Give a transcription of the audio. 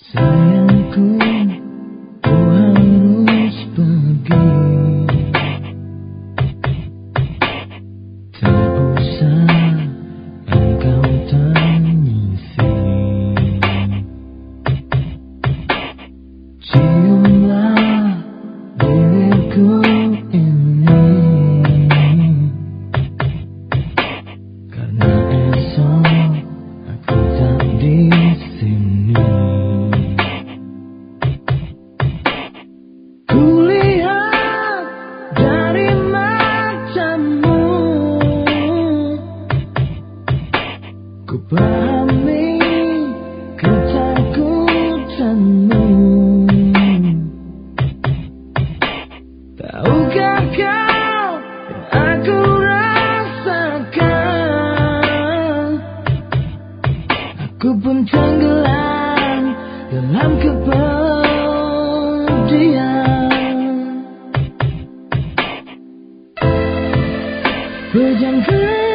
Sayangku ku harus pergi Tak usah engkau tangisi Cium Ku pahami ketakutanmu Tahukah kau yang aku rasakan. Aku pun tenggelam dalam kepedihan Pejamkan